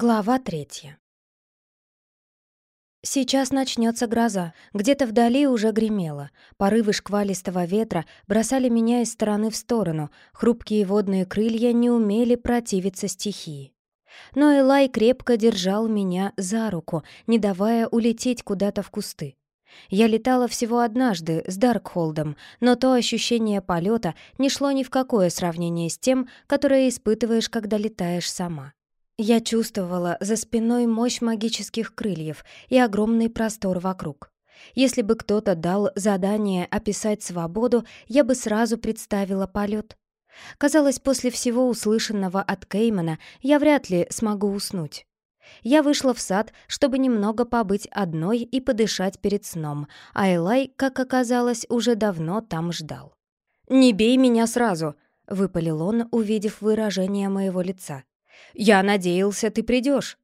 Глава третья. Сейчас начнется гроза. Где-то вдали уже гремело. Порывы шквалистого ветра бросали меня из стороны в сторону. Хрупкие водные крылья не умели противиться стихии. Но Элай крепко держал меня за руку, не давая улететь куда-то в кусты. Я летала всего однажды с Даркхолдом, но то ощущение полета не шло ни в какое сравнение с тем, которое испытываешь, когда летаешь сама. Я чувствовала за спиной мощь магических крыльев и огромный простор вокруг. Если бы кто-то дал задание описать свободу, я бы сразу представила полет. Казалось, после всего услышанного от Кеймана я вряд ли смогу уснуть. Я вышла в сад, чтобы немного побыть одной и подышать перед сном, а Элай, как оказалось, уже давно там ждал. «Не бей меня сразу!» — выпалил он, увидев выражение моего лица. «Я надеялся, ты придешь.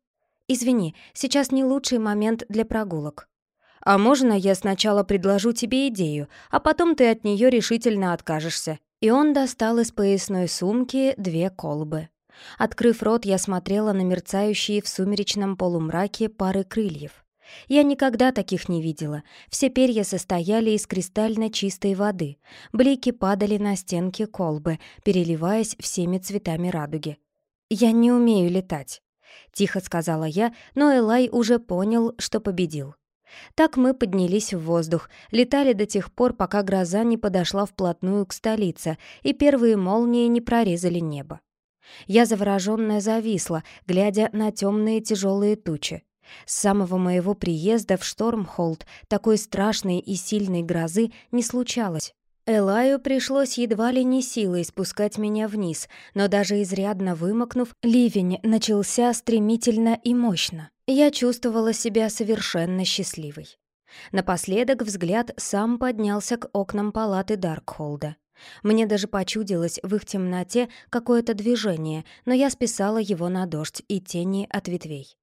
«Извини, сейчас не лучший момент для прогулок». «А можно я сначала предложу тебе идею, а потом ты от нее решительно откажешься?» И он достал из поясной сумки две колбы. Открыв рот, я смотрела на мерцающие в сумеречном полумраке пары крыльев. Я никогда таких не видела. Все перья состояли из кристально чистой воды. Блики падали на стенки колбы, переливаясь всеми цветами радуги. «Я не умею летать», — тихо сказала я, но Элай уже понял, что победил. Так мы поднялись в воздух, летали до тех пор, пока гроза не подошла вплотную к столице, и первые молнии не прорезали небо. Я заворожённая зависла, глядя на темные тяжелые тучи. С самого моего приезда в Штормхолд такой страшной и сильной грозы не случалось. Элаю пришлось едва ли не силой спускать меня вниз, но даже изрядно вымокнув, ливень начался стремительно и мощно. Я чувствовала себя совершенно счастливой. Напоследок взгляд сам поднялся к окнам палаты Даркхолда. Мне даже почудилось в их темноте какое-то движение, но я списала его на дождь и тени от ветвей.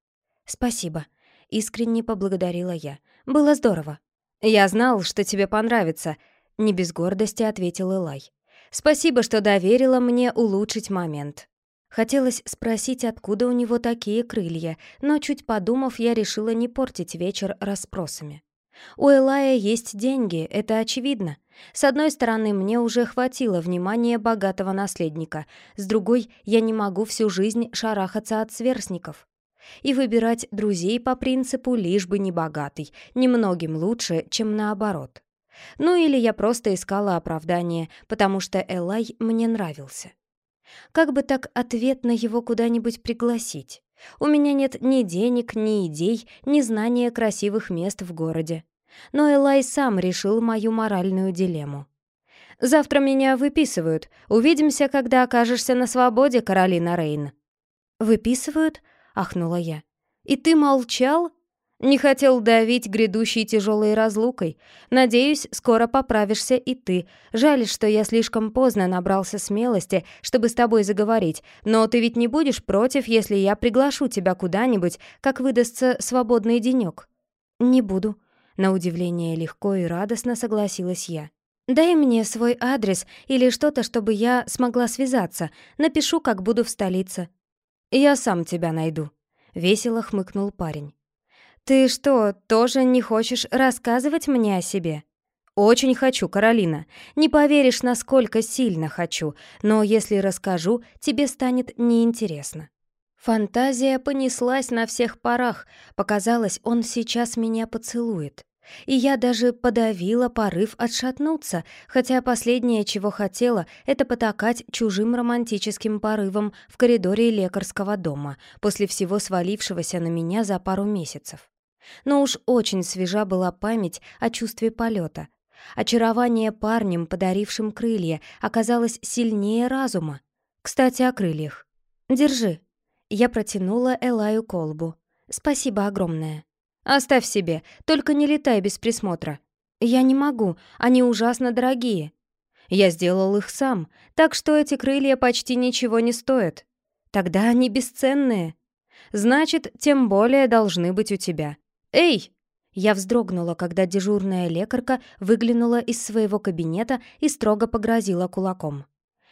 «Спасибо», — искренне поблагодарила я. «Было здорово». «Я знал, что тебе понравится», не без гордости ответил Элай. «Спасибо, что доверила мне улучшить момент». Хотелось спросить, откуда у него такие крылья, но чуть подумав, я решила не портить вечер расспросами. У Элая есть деньги, это очевидно. С одной стороны, мне уже хватило внимания богатого наследника, с другой, я не могу всю жизнь шарахаться от сверстников. И выбирать друзей по принципу «лишь бы не богатый» немногим лучше, чем наоборот. Ну или я просто искала оправдание, потому что Элай мне нравился. Как бы так ответно его куда-нибудь пригласить? У меня нет ни денег, ни идей, ни знания красивых мест в городе. Но Элай сам решил мою моральную дилемму. «Завтра меня выписывают. Увидимся, когда окажешься на свободе, Каролина Рейн». «Выписывают?» — ахнула я. «И ты молчал?» Не хотел давить грядущей тяжелой разлукой. Надеюсь, скоро поправишься и ты. Жаль, что я слишком поздно набрался смелости, чтобы с тобой заговорить, но ты ведь не будешь против, если я приглашу тебя куда-нибудь, как выдастся свободный денек. Не буду. На удивление легко и радостно согласилась я. «Дай мне свой адрес или что-то, чтобы я смогла связаться. Напишу, как буду в столице». «Я сам тебя найду», — весело хмыкнул парень. «Ты что, тоже не хочешь рассказывать мне о себе?» «Очень хочу, Каролина. Не поверишь, насколько сильно хочу, но если расскажу, тебе станет неинтересно». Фантазия понеслась на всех парах. Показалось, он сейчас меня поцелует. И я даже подавила порыв отшатнуться, хотя последнее, чего хотела, это потакать чужим романтическим порывом в коридоре лекарского дома после всего свалившегося на меня за пару месяцев. Но уж очень свежа была память о чувстве полета. Очарование парнем, подарившим крылья, оказалось сильнее разума. Кстати, о крыльях. «Держи». Я протянула Элаю колбу. «Спасибо огромное». «Оставь себе, только не летай без присмотра». «Я не могу, они ужасно дорогие». «Я сделал их сам, так что эти крылья почти ничего не стоят». «Тогда они бесценные». «Значит, тем более должны быть у тебя. «Эй!» Я вздрогнула, когда дежурная лекарка выглянула из своего кабинета и строго погрозила кулаком.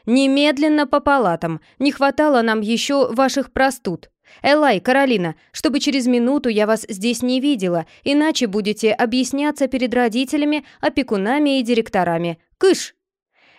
«Немедленно по палатам! Не хватало нам еще ваших простуд! «Элай, Каролина, чтобы через минуту я вас здесь не видела, иначе будете объясняться перед родителями, опекунами и директорами. Кыш!»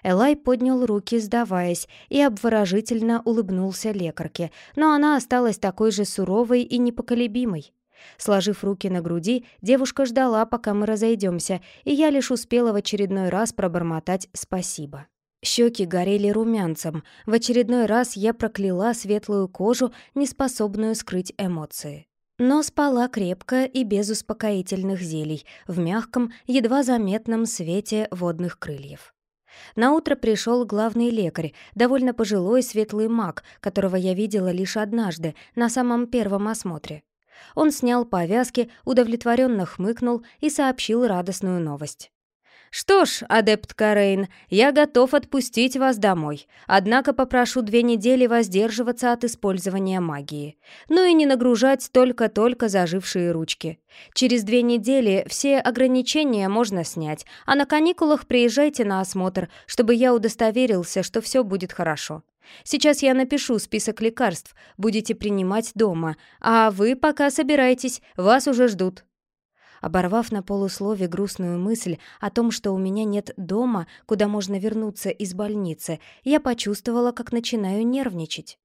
Элай поднял руки, сдаваясь, и обворожительно улыбнулся лекарке, но она осталась такой же суровой и непоколебимой. Сложив руки на груди, девушка ждала, пока мы разойдемся, и я лишь успела в очередной раз пробормотать «спасибо». Щеки горели румянцем. В очередной раз я прокляла светлую кожу, неспособную скрыть эмоции. Но спала крепко и без успокоительных зелий, в мягком, едва заметном свете водных крыльев. Наутро пришел главный лекарь, довольно пожилой светлый маг, которого я видела лишь однажды, на самом первом осмотре. Он снял повязки, удовлетворенно хмыкнул и сообщил радостную новость. «Что ж, адепт Карейн, я готов отпустить вас домой, однако попрошу две недели воздерживаться от использования магии. Ну и не нагружать только-только зажившие ручки. Через две недели все ограничения можно снять, а на каникулах приезжайте на осмотр, чтобы я удостоверился, что все будет хорошо. Сейчас я напишу список лекарств, будете принимать дома, а вы пока собирайтесь, вас уже ждут». Оборвав на полуслове грустную мысль о том, что у меня нет дома, куда можно вернуться из больницы, я почувствовала, как начинаю нервничать.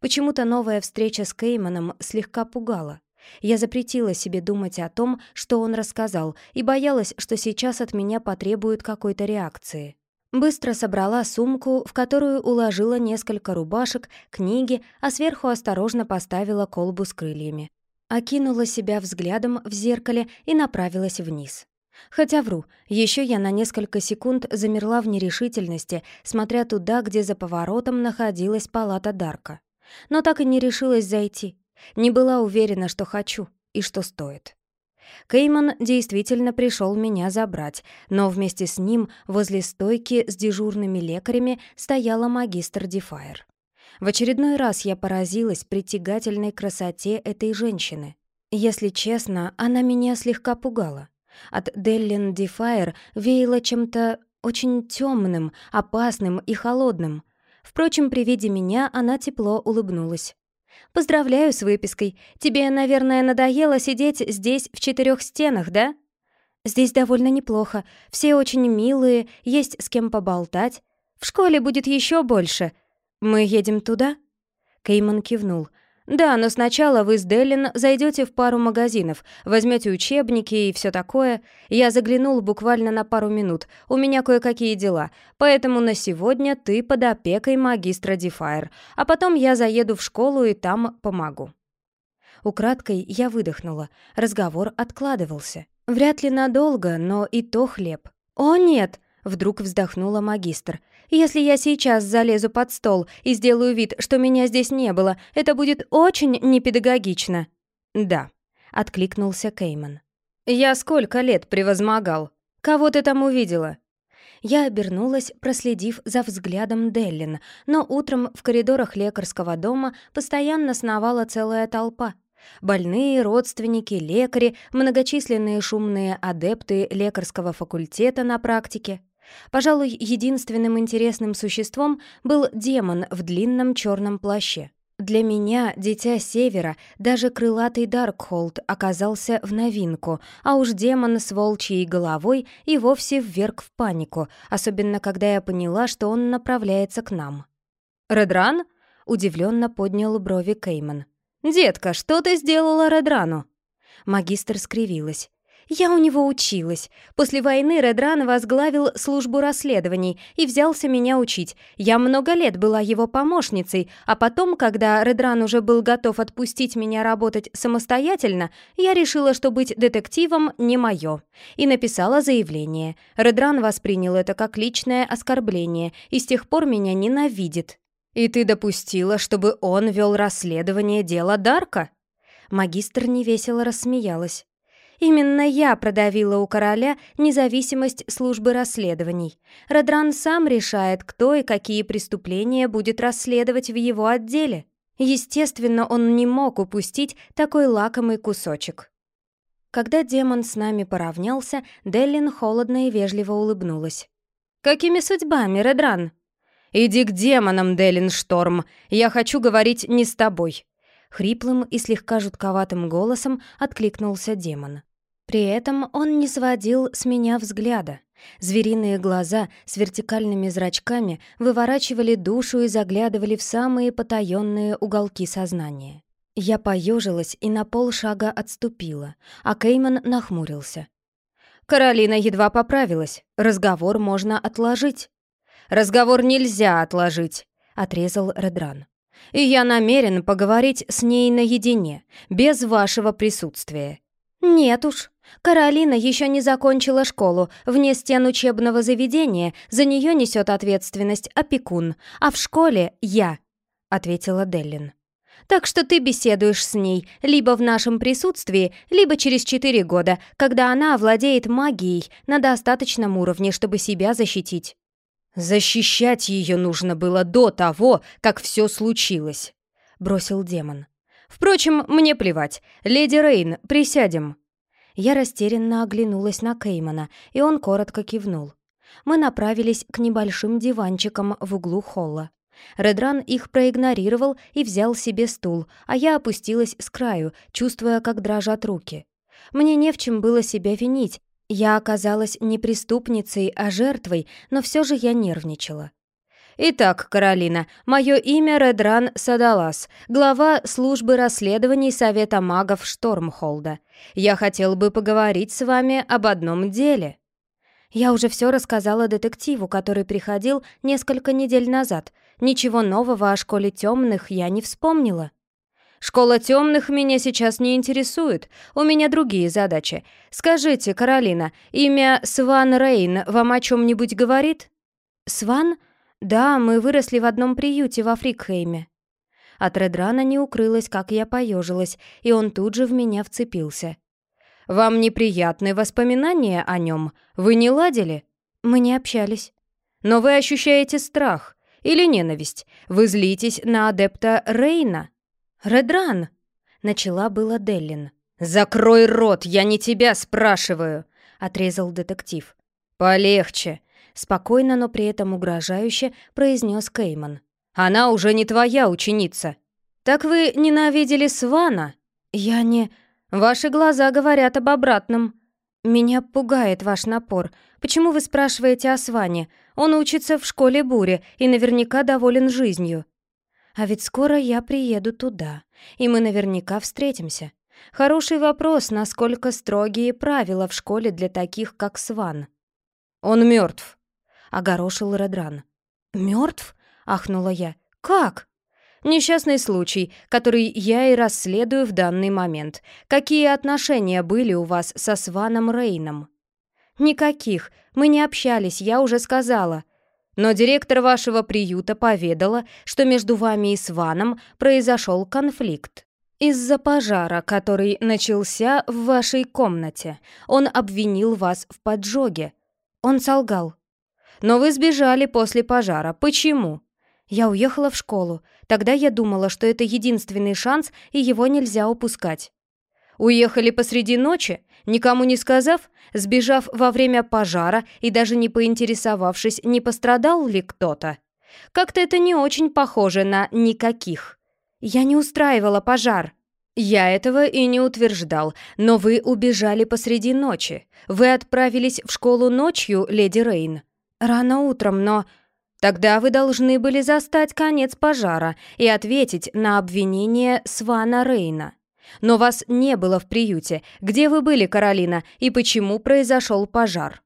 Почему-то новая встреча с Кейманом слегка пугала. Я запретила себе думать о том, что он рассказал, и боялась, что сейчас от меня потребуют какой-то реакции. Быстро собрала сумку, в которую уложила несколько рубашек, книги, а сверху осторожно поставила колбу с крыльями. Окинула себя взглядом в зеркале и направилась вниз. Хотя вру, еще я на несколько секунд замерла в нерешительности, смотря туда, где за поворотом находилась палата Дарка. Но так и не решилась зайти. Не была уверена, что хочу и что стоит. Кейман действительно пришел меня забрать, но вместе с ним возле стойки с дежурными лекарями стояла магистр Дефайр. В очередной раз я поразилась притягательной красоте этой женщины. Если честно, она меня слегка пугала. От Деллин Дефайр веяло чем-то очень темным, опасным и холодным. Впрочем, при виде меня она тепло улыбнулась. «Поздравляю с выпиской. Тебе, наверное, надоело сидеть здесь в четырех стенах, да?» «Здесь довольно неплохо. Все очень милые, есть с кем поболтать. В школе будет еще больше», «Мы едем туда?» Кейман кивнул. «Да, но сначала вы с Деллин зайдете в пару магазинов, возьмете учебники и все такое. Я заглянул буквально на пару минут, у меня кое-какие дела, поэтому на сегодня ты под опекой магистра Дефайр, а потом я заеду в школу и там помогу». Украдкой я выдохнула, разговор откладывался. Вряд ли надолго, но и то хлеб. «О, нет!» — вдруг вздохнула магистр. Если я сейчас залезу под стол и сделаю вид, что меня здесь не было, это будет очень непедагогично». «Да», — откликнулся Кейман. «Я сколько лет превозмогал? Кого ты там увидела?» Я обернулась, проследив за взглядом Деллин, но утром в коридорах лекарского дома постоянно сновала целая толпа. Больные, родственники, лекари, многочисленные шумные адепты лекарского факультета на практике. Пожалуй, единственным интересным существом был демон в длинном черном плаще. Для меня, дитя Севера, даже крылатый Даркхолд оказался в новинку, а уж демон с волчьей головой и вовсе вверг в панику, особенно когда я поняла, что он направляется к нам. «Редран?» — удивленно поднял брови Кейман. «Детка, что ты сделала Редрану?» Магистр скривилась. Я у него училась. После войны Редран возглавил службу расследований и взялся меня учить. Я много лет была его помощницей, а потом, когда Редран уже был готов отпустить меня работать самостоятельно, я решила, что быть детективом не мое. И написала заявление. Редран воспринял это как личное оскорбление и с тех пор меня ненавидит. «И ты допустила, чтобы он вел расследование дела Дарка?» Магистр невесело рассмеялась. Именно я продавила у короля независимость службы расследований. Радран сам решает, кто и какие преступления будет расследовать в его отделе. Естественно, он не мог упустить такой лакомый кусочек. Когда демон с нами поравнялся, Деллин холодно и вежливо улыбнулась. «Какими судьбами, Редран?» «Иди к демонам, Деллин Шторм. Я хочу говорить не с тобой», Хриплым и слегка жутковатым голосом откликнулся демон. При этом он не сводил с меня взгляда. Звериные глаза с вертикальными зрачками выворачивали душу и заглядывали в самые потаенные уголки сознания. Я поежилась и на полшага отступила, а Кейман нахмурился. «Каролина едва поправилась. Разговор можно отложить». «Разговор нельзя отложить», — отрезал Редран. «И я намерен поговорить с ней наедине, без вашего присутствия». «Нет уж», Каролина еще не закончила школу, вне стен учебного заведения, за нее несет ответственность опекун, а в школе я», — ответила Деллин. «Так что ты беседуешь с ней либо в нашем присутствии, либо через четыре года, когда она овладеет магией на достаточном уровне, чтобы себя защитить». «Защищать ее нужно было до того, как все случилось», — бросил демон. «Впрочем, мне плевать. Леди Рейн, присядем». Я растерянно оглянулась на Кеймана, и он коротко кивнул. Мы направились к небольшим диванчикам в углу холла. Редран их проигнорировал и взял себе стул, а я опустилась с краю, чувствуя, как дрожат руки. Мне не в чем было себя винить. Я оказалась не преступницей, а жертвой, но все же я нервничала. «Итак, Каролина, мое имя Редран Садалас, глава службы расследований Совета магов Штормхолда. Я хотел бы поговорить с вами об одном деле». Я уже все рассказала детективу, который приходил несколько недель назад. Ничего нового о школе темных я не вспомнила. «Школа темных меня сейчас не интересует. У меня другие задачи. Скажите, Каролина, имя Сван Рейн вам о чем-нибудь говорит?» «Сван?» «Да, мы выросли в одном приюте во Фрикхейме». От Редрана не укрылось, как я поежилась, и он тут же в меня вцепился. «Вам неприятны воспоминания о нем? Вы не ладили?» «Мы не общались». «Но вы ощущаете страх или ненависть? Вы злитесь на адепта Рейна?» «Редран!» — начала была Деллин. «Закрой рот, я не тебя спрашиваю!» — отрезал детектив. «Полегче. Спокойно, но при этом угрожающе произнес Кейман. «Она уже не твоя ученица». «Так вы ненавидели Свана?» «Я не...» «Ваши глаза говорят об обратном». «Меня пугает ваш напор. Почему вы спрашиваете о Сване? Он учится в школе бури и наверняка доволен жизнью». «А ведь скоро я приеду туда, и мы наверняка встретимся. Хороший вопрос, насколько строгие правила в школе для таких, как Сван». «Он мертв», — огорошил Редран. «Мертв?» — ахнула я. «Как?» «Несчастный случай, который я и расследую в данный момент. Какие отношения были у вас со Сваном Рейном?» «Никаких. Мы не общались, я уже сказала. Но директор вашего приюта поведала, что между вами и Сваном произошел конфликт. Из-за пожара, который начался в вашей комнате. Он обвинил вас в поджоге. Он солгал. Но вы сбежали после пожара. Почему?» Я уехала в школу. Тогда я думала, что это единственный шанс, и его нельзя упускать. Уехали посреди ночи, никому не сказав, сбежав во время пожара и даже не поинтересовавшись, не пострадал ли кто-то. Как-то это не очень похоже на «никаких». Я не устраивала пожар. Я этого и не утверждал, но вы убежали посреди ночи. Вы отправились в школу ночью, леди Рейн. Рано утром, но... Тогда вы должны были застать конец пожара и ответить на обвинение Свана Рейна. Но вас не было в приюте. Где вы были, Каролина, и почему произошел пожар?»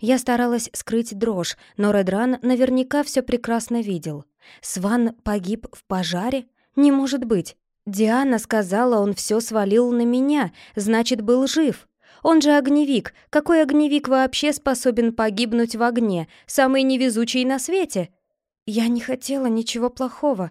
Я старалась скрыть дрожь, но Редран наверняка все прекрасно видел. Сван погиб в пожаре? Не может быть. Диана сказала, он все свалил на меня, значит, был жив. Он же огневик. Какой огневик вообще способен погибнуть в огне? Самый невезучий на свете? Я не хотела ничего плохого.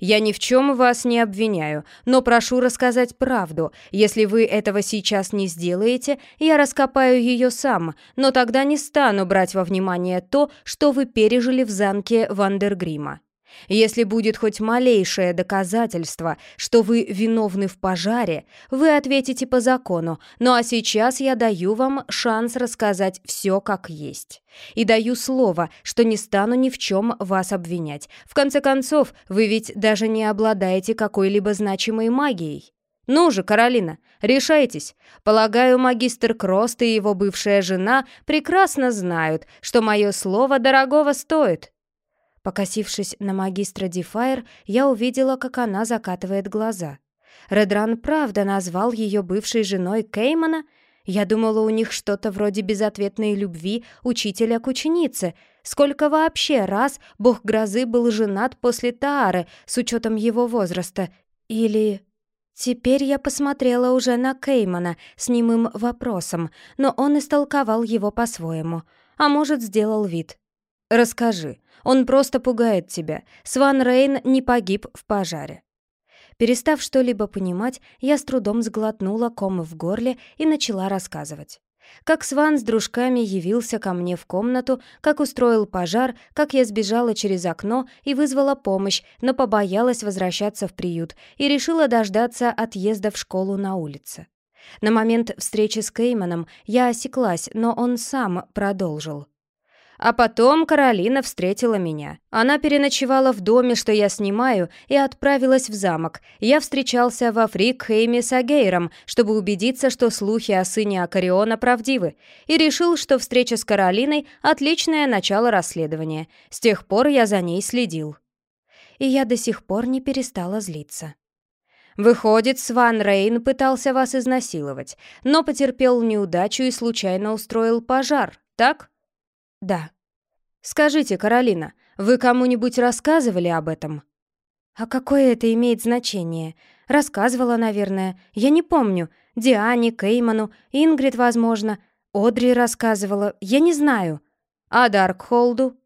Я ни в чем вас не обвиняю, но прошу рассказать правду. Если вы этого сейчас не сделаете, я раскопаю ее сам, но тогда не стану брать во внимание то, что вы пережили в замке Вандергрима. Если будет хоть малейшее доказательство, что вы виновны в пожаре, вы ответите по закону, ну а сейчас я даю вам шанс рассказать все как есть. И даю слово, что не стану ни в чем вас обвинять. В конце концов, вы ведь даже не обладаете какой-либо значимой магией. Ну же, Каролина, решайтесь. Полагаю, магистр Крост и его бывшая жена прекрасно знают, что мое слово дорогого стоит. Покосившись на магистра Дефайр, я увидела, как она закатывает глаза. Редран правда назвал ее бывшей женой Кеймана? Я думала, у них что-то вроде безответной любви учителя к ученице. Сколько вообще раз бог грозы был женат после Таары, с учетом его возраста? Или... Теперь я посмотрела уже на Кеймана с немым вопросом, но он истолковал его по-своему. А может, сделал вид. «Расскажи, он просто пугает тебя. Сван Рейн не погиб в пожаре». Перестав что-либо понимать, я с трудом сглотнула ком в горле и начала рассказывать. Как Сван с дружками явился ко мне в комнату, как устроил пожар, как я сбежала через окно и вызвала помощь, но побоялась возвращаться в приют и решила дождаться отъезда в школу на улице. На момент встречи с Кейманом я осеклась, но он сам продолжил. А потом Каролина встретила меня. Она переночевала в доме, что я снимаю, и отправилась в замок. Я встречался во Фрикхейме с Агейром, чтобы убедиться, что слухи о сыне Акариона правдивы, и решил, что встреча с Каролиной — отличное начало расследования. С тех пор я за ней следил. И я до сих пор не перестала злиться. Выходит, Сван Рейн пытался вас изнасиловать, но потерпел неудачу и случайно устроил пожар, так? «Да». «Скажите, Каролина, вы кому-нибудь рассказывали об этом?» «А какое это имеет значение? Рассказывала, наверное. Я не помню. Диане, Кейману, Ингрид, возможно. Одри рассказывала. Я не знаю. А Даркхолду?»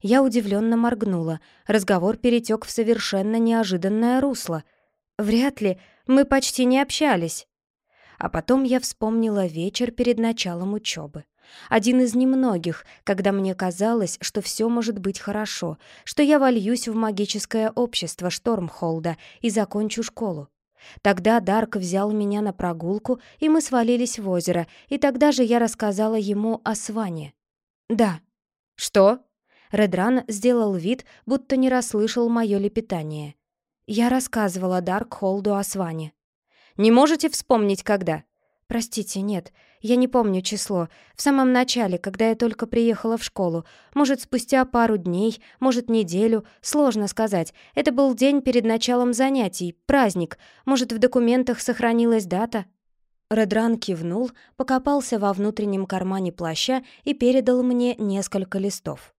Я удивленно моргнула. Разговор перетек в совершенно неожиданное русло. «Вряд ли. Мы почти не общались». А потом я вспомнила вечер перед началом учебы. Один из немногих, когда мне казалось, что все может быть хорошо, что я вольюсь в магическое общество Штормхолда и закончу школу. Тогда Дарк взял меня на прогулку, и мы свалились в озеро, и тогда же я рассказала ему о Сване. «Да». «Что?» Редран сделал вид, будто не расслышал мое лепетание. Я рассказывала Дарк Холду о Сване. «Не можете вспомнить, когда?» «Простите, нет. Я не помню число. В самом начале, когда я только приехала в школу. Может, спустя пару дней, может, неделю. Сложно сказать. Это был день перед началом занятий, праздник. Может, в документах сохранилась дата?» Редран кивнул, покопался во внутреннем кармане плаща и передал мне несколько листов.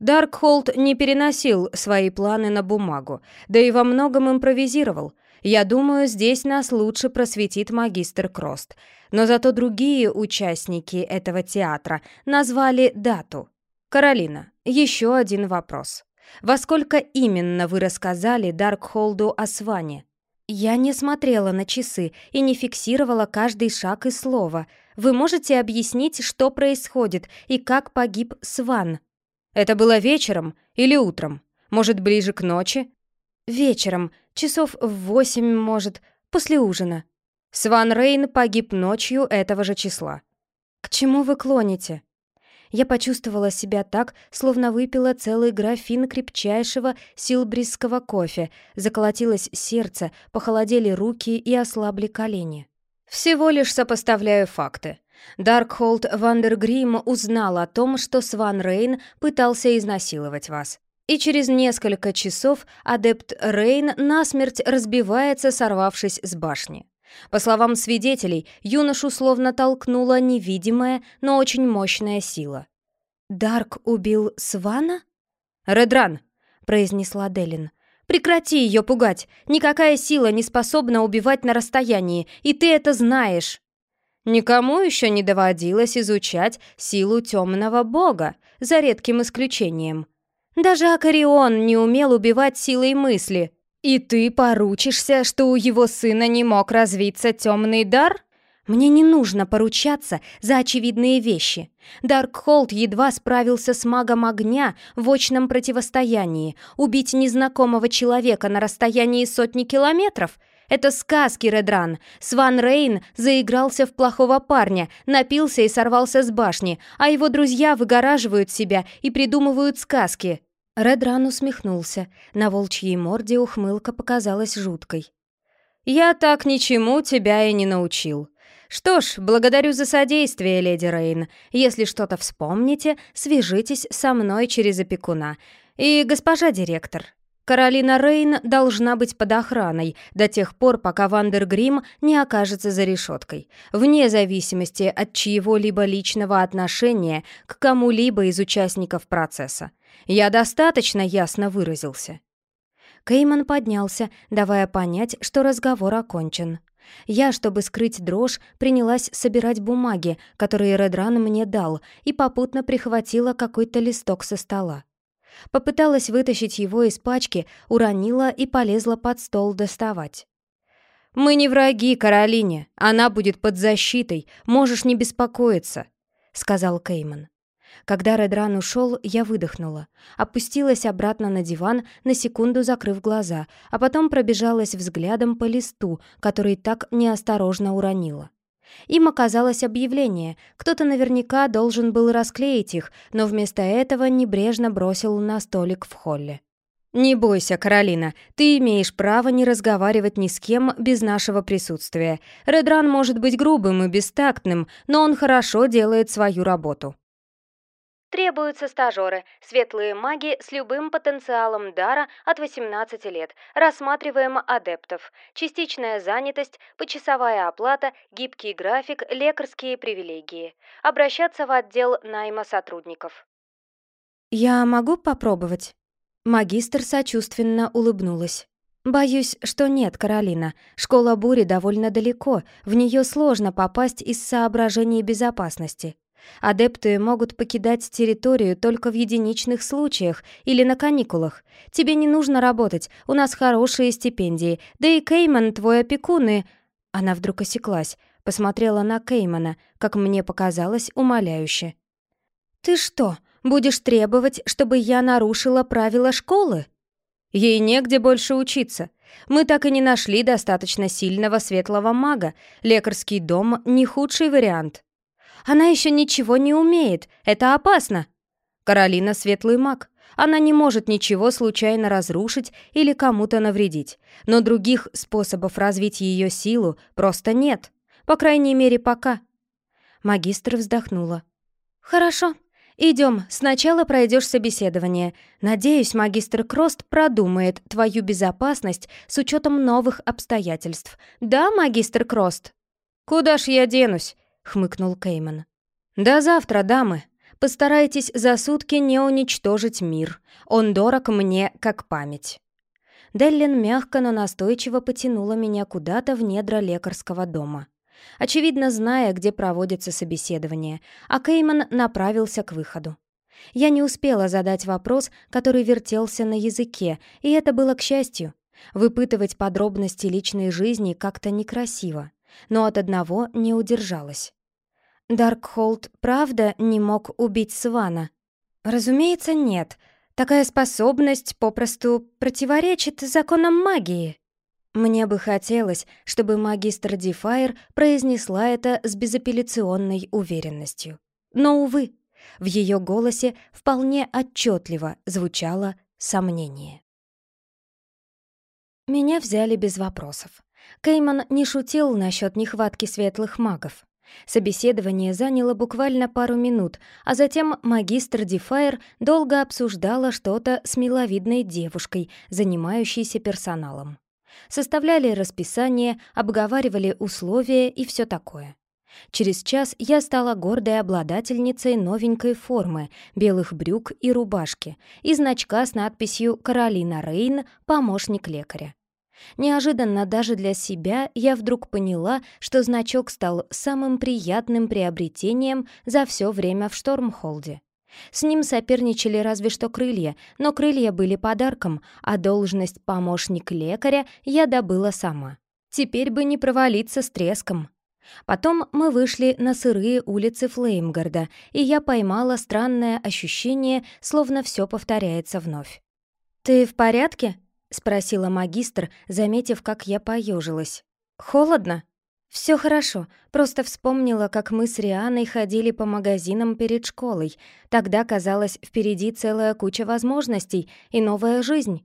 Даркхолд не переносил свои планы на бумагу, да и во многом импровизировал. Я думаю, здесь нас лучше просветит магистр Крост. Но зато другие участники этого театра назвали дату. Каролина, еще один вопрос. Во сколько именно вы рассказали Даркхолду о Сване? Я не смотрела на часы и не фиксировала каждый шаг и слово. Вы можете объяснить, что происходит и как погиб Сван? Это было вечером или утром? Может, ближе к ночи? Вечером, часов в восемь, может, после ужина. Сван Рейн погиб ночью этого же числа. К чему вы клоните? Я почувствовала себя так, словно выпила целый графин крепчайшего силбрисского кофе, заколотилось сердце, похолодели руки и ослабли колени. Всего лишь сопоставляю факты. Даркхолд Вандергрим узнал о том, что Сван Рейн пытался изнасиловать вас и через несколько часов адепт Рейн насмерть разбивается, сорвавшись с башни. По словам свидетелей, юношу словно толкнула невидимая, но очень мощная сила. «Дарк убил Свана?» «Редран», — произнесла Делин. «Прекрати ее пугать! Никакая сила не способна убивать на расстоянии, и ты это знаешь!» Никому еще не доводилось изучать силу темного бога, за редким исключением. Даже Акарион не умел убивать силой мысли. И ты поручишься, что у его сына не мог развиться темный дар? Мне не нужно поручаться за очевидные вещи. Даркхолд едва справился с магом огня в очном противостоянии. Убить незнакомого человека на расстоянии сотни километров — это сказки, Редран. Сван Рейн заигрался в плохого парня, напился и сорвался с башни, а его друзья выгораживают себя и придумывают сказки. Редран усмехнулся. На волчьей морде ухмылка показалась жуткой. «Я так ничему тебя и не научил. «Что ж, благодарю за содействие, леди Рейн. Если что-то вспомните, свяжитесь со мной через опекуна. И госпожа директор». Каролина Рейн должна быть под охраной до тех пор, пока Вандергрим не окажется за решеткой, вне зависимости от чьего-либо личного отношения к кому-либо из участников процесса. Я достаточно ясно выразился. Кейман поднялся, давая понять, что разговор окончен. Я, чтобы скрыть дрожь, принялась собирать бумаги, которые Редран мне дал, и попутно прихватила какой-то листок со стола. Попыталась вытащить его из пачки, уронила и полезла под стол доставать. «Мы не враги, Каролине. Она будет под защитой. Можешь не беспокоиться», — сказал Кейман. Когда Редран ушел, я выдохнула, опустилась обратно на диван, на секунду закрыв глаза, а потом пробежалась взглядом по листу, который так неосторожно уронила. Им оказалось объявление. Кто-то наверняка должен был расклеить их, но вместо этого небрежно бросил на столик в холле. «Не бойся, Каролина, ты имеешь право не разговаривать ни с кем без нашего присутствия. Редран может быть грубым и бестактным, но он хорошо делает свою работу». Требуются стажеры, светлые маги с любым потенциалом дара от 18 лет. Рассматриваем адептов. Частичная занятость, почасовая оплата, гибкий график, лекарские привилегии. Обращаться в отдел найма сотрудников. «Я могу попробовать?» Магистр сочувственно улыбнулась. «Боюсь, что нет, Каролина. Школа бури довольно далеко, в нее сложно попасть из соображений безопасности. Адепты могут покидать территорию только в единичных случаях или на каникулах. Тебе не нужно работать, у нас хорошие стипендии. Да и Кейман твой опекун и...» Она вдруг осеклась, посмотрела на Кеймана, как мне показалось, умоляюще. «Ты что, будешь требовать, чтобы я нарушила правила школы?» «Ей негде больше учиться. Мы так и не нашли достаточно сильного светлого мага. Лекарский дом — не худший вариант». Она еще ничего не умеет. Это опасно. Каролина — светлый маг. Она не может ничего случайно разрушить или кому-то навредить. Но других способов развить ее силу просто нет. По крайней мере, пока. Магистр вздохнула. «Хорошо. Идем. Сначала пройдешь собеседование. Надеюсь, магистр Крост продумает твою безопасность с учетом новых обстоятельств. Да, магистр Крост?» «Куда ж я денусь?» — хмыкнул Кейман. «До завтра, дамы. Постарайтесь за сутки не уничтожить мир. Он дорог мне, как память». Деллин мягко, но настойчиво потянула меня куда-то в недра лекарского дома. Очевидно, зная, где проводится собеседование, а Кейман направился к выходу. Я не успела задать вопрос, который вертелся на языке, и это было к счастью. Выпытывать подробности личной жизни как-то некрасиво но от одного не удержалась. Даркхолд правда не мог убить Свана? Разумеется, нет. Такая способность попросту противоречит законам магии. Мне бы хотелось, чтобы магистр Дифайр произнесла это с безапелляционной уверенностью. Но, увы, в ее голосе вполне отчетливо звучало сомнение. Меня взяли без вопросов. Кейман не шутил насчет нехватки светлых магов. Собеседование заняло буквально пару минут, а затем магистр Дефайр долго обсуждала что-то с миловидной девушкой, занимающейся персоналом. Составляли расписание, обговаривали условия и все такое. Через час я стала гордой обладательницей новенькой формы, белых брюк и рубашки и значка с надписью «Каролина Рейн, помощник лекаря». Неожиданно даже для себя я вдруг поняла, что значок стал самым приятным приобретением за все время в Штормхолде. С ним соперничали разве что крылья, но крылья были подарком, а должность помощник лекаря я добыла сама. Теперь бы не провалиться с треском. Потом мы вышли на сырые улицы Флеймгарда, и я поймала странное ощущение, словно все повторяется вновь. «Ты в порядке?» — спросила магистр, заметив, как я поежилась. «Холодно?» Все хорошо, просто вспомнила, как мы с Рианой ходили по магазинам перед школой. Тогда казалось, впереди целая куча возможностей и новая жизнь.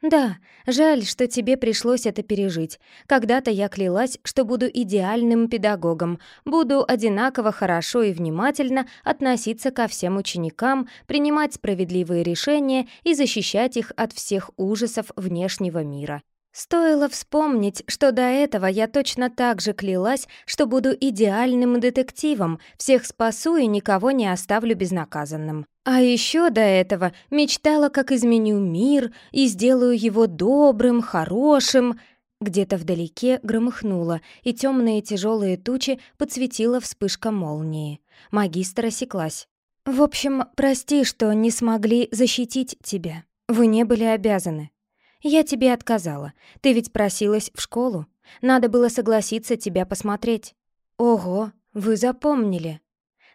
«Да, жаль, что тебе пришлось это пережить. Когда-то я клялась, что буду идеальным педагогом, буду одинаково хорошо и внимательно относиться ко всем ученикам, принимать справедливые решения и защищать их от всех ужасов внешнего мира. Стоило вспомнить, что до этого я точно так же клялась, что буду идеальным детективом, всех спасу и никого не оставлю безнаказанным. А еще до этого мечтала, как изменю мир и сделаю его добрым, хорошим. Где-то вдалеке громыхнуло, и темные тяжелые тучи подсветила вспышка молнии. Магистр осеклась. «В общем, прости, что не смогли защитить тебя. Вы не были обязаны. «Я тебе отказала. Ты ведь просилась в школу. Надо было согласиться тебя посмотреть». «Ого, вы запомнили».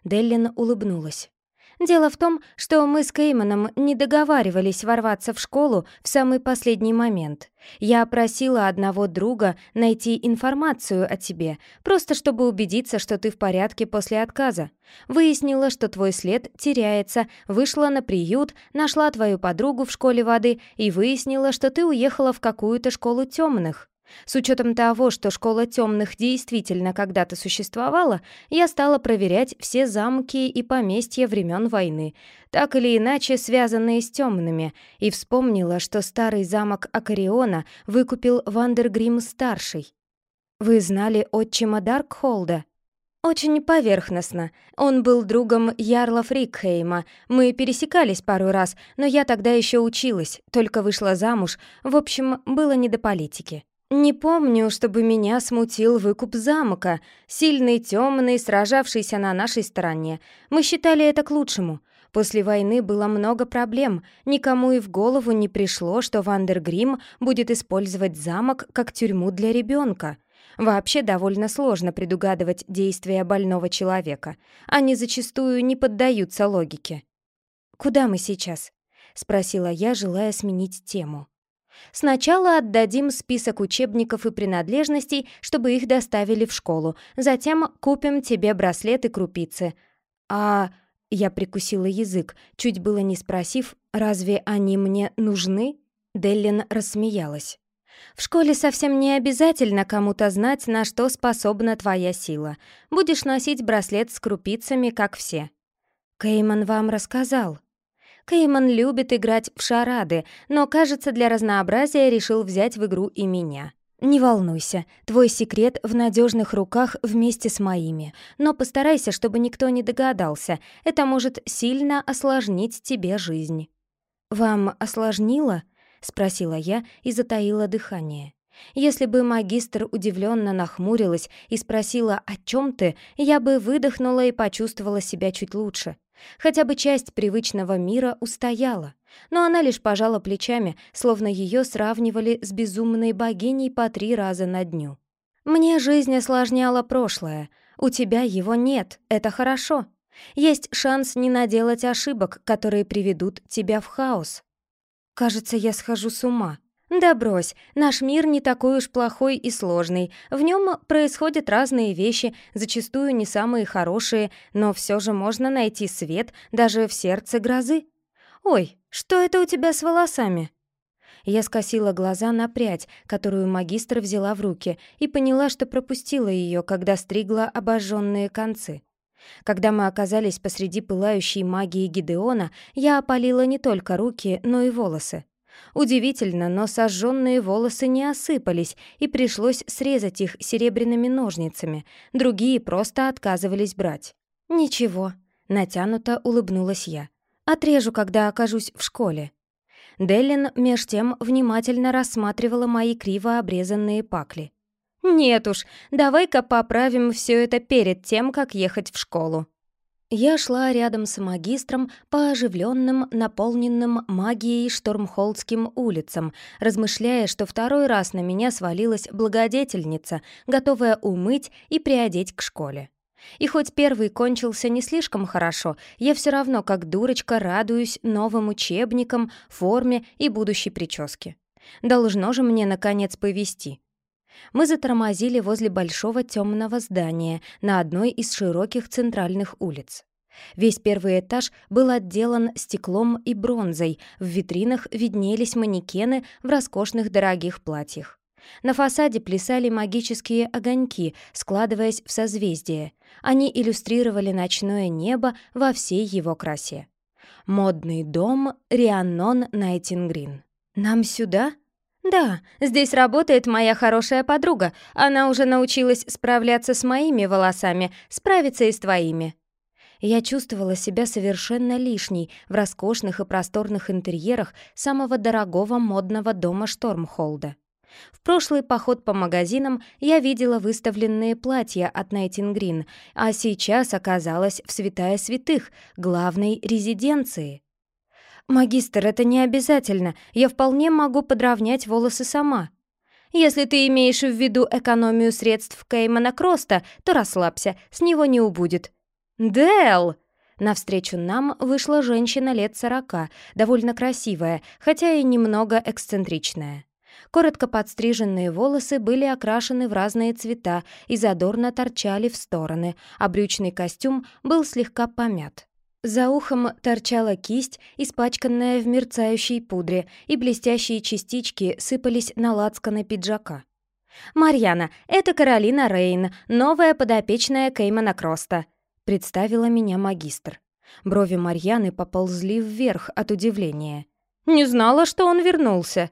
Деллин улыбнулась. Дело в том, что мы с Кейманом не договаривались ворваться в школу в самый последний момент. Я просила одного друга найти информацию о тебе, просто чтобы убедиться, что ты в порядке после отказа. Выяснила, что твой след теряется, вышла на приют, нашла твою подругу в школе воды и выяснила, что ты уехала в какую-то школу темных. С учетом того, что школа темных действительно когда-то существовала, я стала проверять все замки и поместья времен войны, так или иначе связанные с темными, и вспомнила, что старый замок Акариона выкупил Вандергрим-старший. «Вы знали отчима Даркхолда?» «Очень поверхностно. Он был другом Ярла Фрикхейма. Мы пересекались пару раз, но я тогда еще училась, только вышла замуж. В общем, было не до политики». Не помню, чтобы меня смутил выкуп замка, сильный, темный, сражавшийся на нашей стороне. Мы считали это к лучшему. После войны было много проблем. Никому и в голову не пришло, что Вандергрим будет использовать замок как тюрьму для ребенка. Вообще довольно сложно предугадывать действия больного человека. Они зачастую не поддаются логике. «Куда мы сейчас?» — спросила я, желая сменить тему. Сначала отдадим список учебников и принадлежностей, чтобы их доставили в школу. Затем купим тебе браслет и крупицы. А... Я прикусила язык, чуть было не спросив, разве они мне нужны? Деллин рассмеялась. «В школе совсем не обязательно кому-то знать, на что способна твоя сила. Будешь носить браслет с крупицами, как все». «Кейман вам рассказал», Кейман любит играть в шарады, но, кажется, для разнообразия решил взять в игру и меня. «Не волнуйся, твой секрет в надежных руках вместе с моими, но постарайся, чтобы никто не догадался, это может сильно осложнить тебе жизнь». «Вам осложнило?» — спросила я и затаила дыхание. Если бы магистр удивленно нахмурилась и спросила «О чем ты?», я бы выдохнула и почувствовала себя чуть лучше. Хотя бы часть привычного мира устояла, но она лишь пожала плечами, словно ее сравнивали с безумной богиней по три раза на дню. «Мне жизнь осложняла прошлое. У тебя его нет, это хорошо. Есть шанс не наделать ошибок, которые приведут тебя в хаос. Кажется, я схожу с ума», да брось, наш мир не такой уж плохой и сложный. В нем происходят разные вещи, зачастую не самые хорошие, но все же можно найти свет даже в сердце грозы. Ой, что это у тебя с волосами? Я скосила глаза на прядь, которую магистр взяла в руки, и поняла, что пропустила ее, когда стригла обожженные концы. Когда мы оказались посреди пылающей магии Гидеона, я опалила не только руки, но и волосы. Удивительно, но сожженные волосы не осыпались, и пришлось срезать их серебряными ножницами. Другие просто отказывались брать. «Ничего», — натянуто улыбнулась я. «Отрежу, когда окажусь в школе». Деллин меж тем внимательно рассматривала мои криво обрезанные пакли. «Нет уж, давай-ка поправим все это перед тем, как ехать в школу». Я шла рядом с магистром по оживленным, наполненным магией штормхолдским улицам, размышляя, что второй раз на меня свалилась благодетельница, готовая умыть и приодеть к школе. И хоть первый кончился не слишком хорошо, я все равно как дурочка радуюсь новым учебникам, форме и будущей прическе. Должно же мне, наконец, повести. Мы затормозили возле большого темного здания на одной из широких центральных улиц. Весь первый этаж был отделан стеклом и бронзой, в витринах виднелись манекены в роскошных дорогих платьях. На фасаде плясали магические огоньки, складываясь в созвездие. Они иллюстрировали ночное небо во всей его красе. Модный дом Рианнон Найтингрин. «Нам сюда?» «Да, здесь работает моя хорошая подруга. Она уже научилась справляться с моими волосами, справиться и с твоими». Я чувствовала себя совершенно лишней в роскошных и просторных интерьерах самого дорогого модного дома Штормхолда. В прошлый поход по магазинам я видела выставленные платья от Найтингрин, а сейчас оказалась в святая святых, главной резиденции. «Магистр, это не обязательно. Я вполне могу подровнять волосы сама». «Если ты имеешь в виду экономию средств Кеймана Кроста, то расслабься, с него не убудет». «Дэл!» Навстречу нам вышла женщина лет сорока, довольно красивая, хотя и немного эксцентричная. Коротко подстриженные волосы были окрашены в разные цвета и задорно торчали в стороны, а брючный костюм был слегка помят. За ухом торчала кисть, испачканная в мерцающей пудре, и блестящие частички сыпались на лацканы пиджака. «Марьяна, это Каролина Рейн, новая подопечная Кеймана Кроста», — представила меня магистр. Брови Марьяны поползли вверх от удивления. «Не знала, что он вернулся»,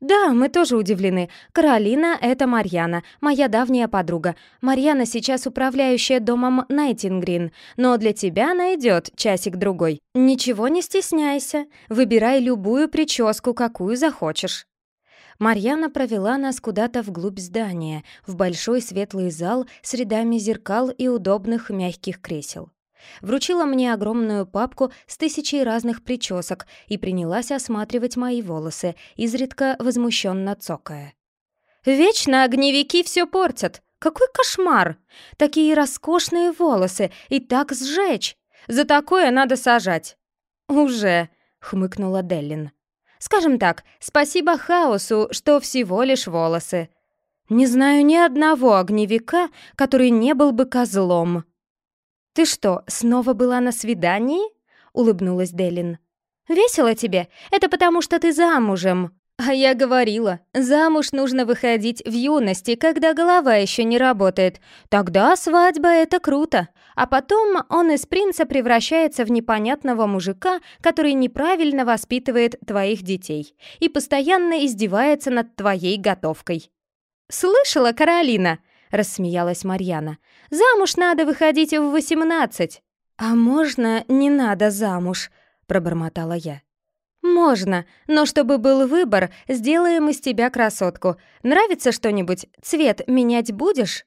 «Да, мы тоже удивлены. Каролина — это Марьяна, моя давняя подруга. Марьяна сейчас управляющая домом Найтингрин, но для тебя найдет часик-другой. Ничего не стесняйся, выбирай любую прическу, какую захочешь». Марьяна провела нас куда-то вглубь здания, в большой светлый зал с рядами зеркал и удобных мягких кресел. Вручила мне огромную папку с тысячей разных причесок и принялась осматривать мои волосы, изредка возмущенно цокая. «Вечно огневики все портят! Какой кошмар! Такие роскошные волосы и так сжечь! За такое надо сажать!» «Уже!» — хмыкнула Деллин. «Скажем так, спасибо хаосу, что всего лишь волосы. Не знаю ни одного огневика, который не был бы козлом», «Ты что, снова была на свидании?» — улыбнулась Делин. «Весело тебе? Это потому, что ты замужем!» «А я говорила, замуж нужно выходить в юности, когда голова еще не работает. Тогда свадьба — это круто. А потом он из принца превращается в непонятного мужика, который неправильно воспитывает твоих детей и постоянно издевается над твоей готовкой». «Слышала, Каролина?» — рассмеялась Марьяна. «Замуж надо выходить в восемнадцать». «А можно не надо замуж?» — пробормотала я. «Можно, но чтобы был выбор, сделаем из тебя красотку. Нравится что-нибудь? Цвет менять будешь?»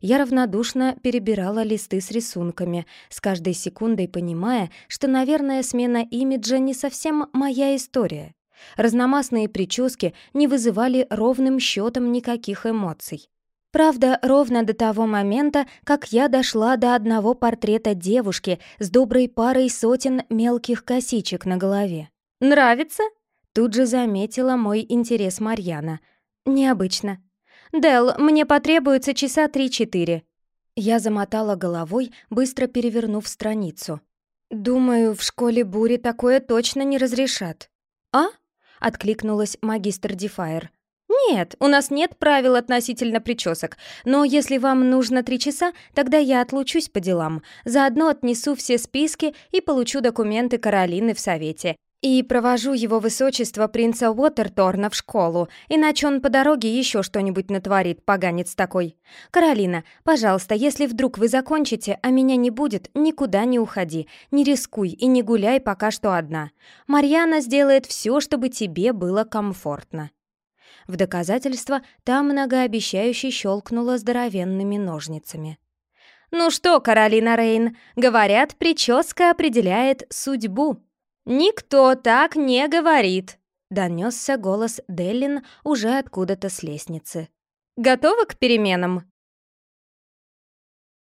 Я равнодушно перебирала листы с рисунками, с каждой секундой понимая, что, наверное, смена имиджа не совсем моя история. Разномастные прически не вызывали ровным счетом никаких эмоций. Правда, ровно до того момента, как я дошла до одного портрета девушки с доброй парой сотен мелких косичек на голове. «Нравится?» Тут же заметила мой интерес Марьяна. «Необычно». «Дел, мне потребуется часа три-четыре». Я замотала головой, быстро перевернув страницу. «Думаю, в школе бури такое точно не разрешат». «А?» — откликнулась магистр Дефайр. «Нет, у нас нет правил относительно причесок, но если вам нужно три часа, тогда я отлучусь по делам, заодно отнесу все списки и получу документы Каролины в совете. И провожу его высочество принца Уотерторна в школу, иначе он по дороге еще что-нибудь натворит, поганец такой. Каролина, пожалуйста, если вдруг вы закончите, а меня не будет, никуда не уходи, не рискуй и не гуляй пока что одна. Марьяна сделает все, чтобы тебе было комфортно». В доказательство та многообещающе щелкнула здоровенными ножницами. «Ну что, Каролина Рейн, говорят, прическа определяет судьбу». «Никто так не говорит», — донесся голос Деллин уже откуда-то с лестницы. «Готовы к переменам?»